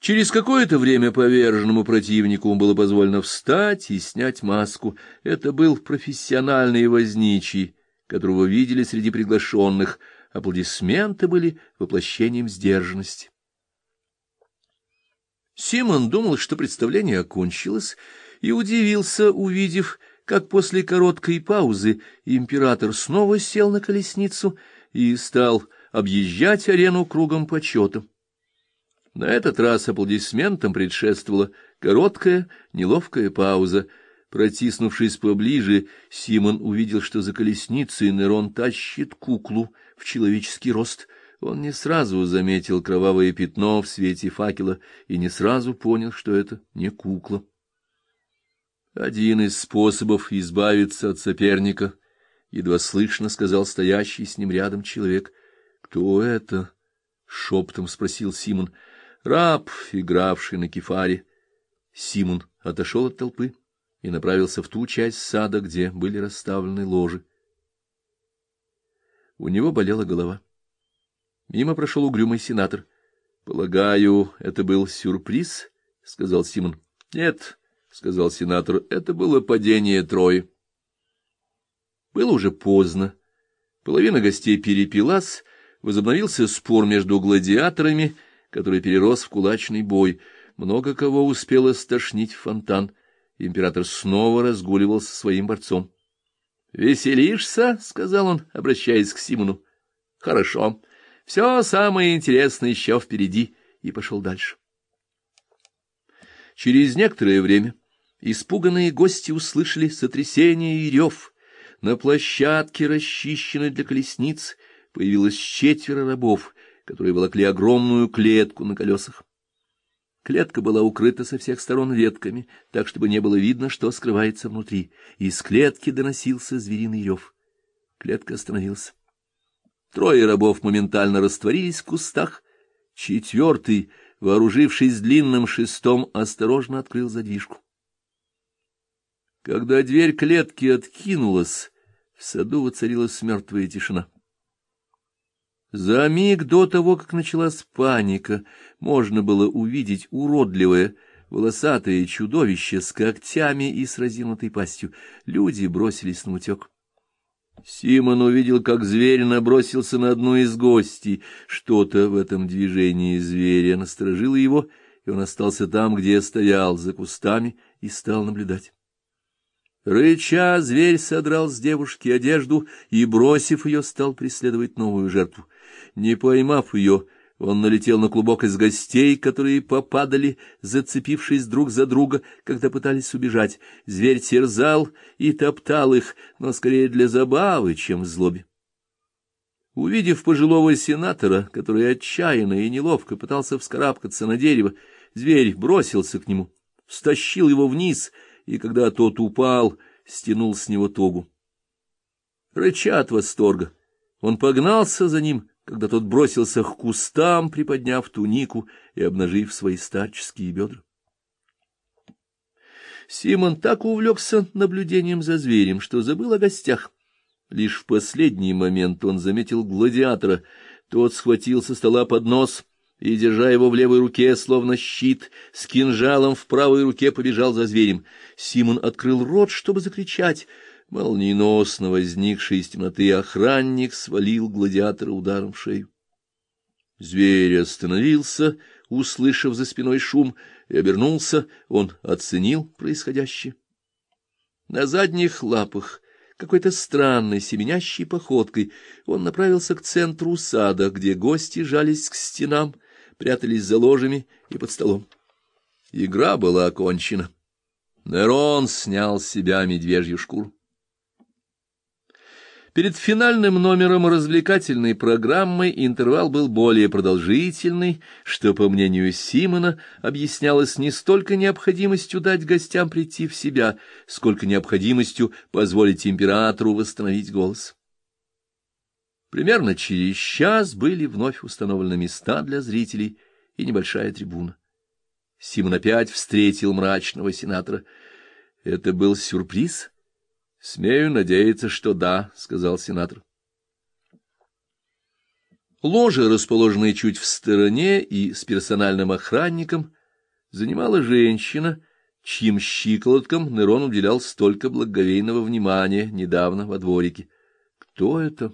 Через какое-то время поверженному противнику было позволено встать и снять маску. Это был профессиональный возничий, которого видели среди приглашенных. Аплодисменты были воплощением сдержанности. Симон думал, что представление окончилось, и удивился, увидев, как после короткой паузы император снова сел на колесницу и стал объезжать арену кругом почета. На этот раз аплодисментам предшествовала короткая, неловкая пауза. Протиснувшись поближе, Симон увидел, что за колесницей Нерон тащит куклу в человеческий рост. Он не сразу заметил кровавое пятно в свете факела и не сразу понял, что это не кукла. Один из способов избавиться от соперника, едва слышно сказал стоящий с ним рядом человек. Кто это? шепотом спросил Симон раб, игравший на кефаре. Симон отошел от толпы и направился в ту часть сада, где были расставлены ложи. У него болела голова. Мимо прошел угрюмый сенатор. — Полагаю, это был сюрприз? — сказал Симон. — Нет, — сказал сенатор, — это было падение Трои. Было уже поздно. Половина гостей перепилась, возобновился спор между гладиаторами — который перерос в кулачный бой. Много кого успело стошнить в фонтан. Император снова разгуливал со своим борцом. — Веселишься? — сказал он, обращаясь к Симону. — Хорошо. Все самое интересное еще впереди. И пошел дальше. Через некоторое время испуганные гости услышали сотрясение и рев. На площадке, расчищенной для колесниц, появилось четверо рабов — которые волокли огромную клетку на колесах. Клетка была укрыта со всех сторон ветками, так, чтобы не было видно, что скрывается внутри. Из клетки доносился звериный рев. Клетка остановилась. Трое рабов моментально растворились в кустах. Четвертый, вооружившись длинным шестом, осторожно открыл задвижку. Когда дверь клетки откинулась, в саду воцарилась мертвая тишина. За миг до того, как началась паника, можно было увидеть уродливое, волосатое чудовище с когтями и с разинутой пастью. Люди бросились на утек. Симон увидел, как зверь набросился на одну из гостей. Что-то в этом движении зверя насторожило его, и он остался там, где стоял, за кустами, и стал наблюдать. Рыча, зверь содрал с девушки одежду и, бросив ее, стал преследовать новую жертву. Не поймав ее, он налетел на клубок из гостей, которые попадали, зацепившись друг за друга, когда пытались убежать. Зверь терзал и топтал их, но скорее для забавы, чем в злобе. Увидев пожилого сенатора, который отчаянно и неловко пытался вскарабкаться на дерево, зверь бросился к нему, стащил его вниз — и когда тот упал, стянул с него тогу. Рыча от восторга, он погнался за ним, когда тот бросился к кустам, приподняв тунику и обнажив свои старческие бедра. Симон так увлекся наблюдением за зверем, что забыл о гостях. Лишь в последний момент он заметил гладиатора. Тот схватил со стола поднос и, держа его в левой руке, словно щит, с кинжалом в правой руке побежал за зверем. Симон открыл рот, чтобы закричать. Молниеносно возникший из темноты охранник свалил гладиатора ударом в шею. Зверь остановился, услышав за спиной шум, и обернулся. Он оценил происходящее. На задних лапах какой-то странной семенящей походкой он направился к центру сада, где гости жались к стенам, прятались за ложами и под столом. Игра была окончена. Нерон снял с себя медвежью шкуру. Перед финальным номером развлекательной программы интервал был более продолжительный, что, по мнению Симона, объяснялось не столько необходимостью дать гостям прийти в себя, сколько необходимостью позволить императору восстановить голос. Примерно через час были вновь установлены места для зрителей и небольшая трибуна. Симон опять встретил мрачного сенатора. Это был сюрприз? Смею надеяться, что да, сказал сенатор. Ложе, расположенное чуть в стороне и с персональным охранником, занимала женщина, чьим щиколоткам Нерон уделял столько благоговейного внимания недавно во дворике. Кто это?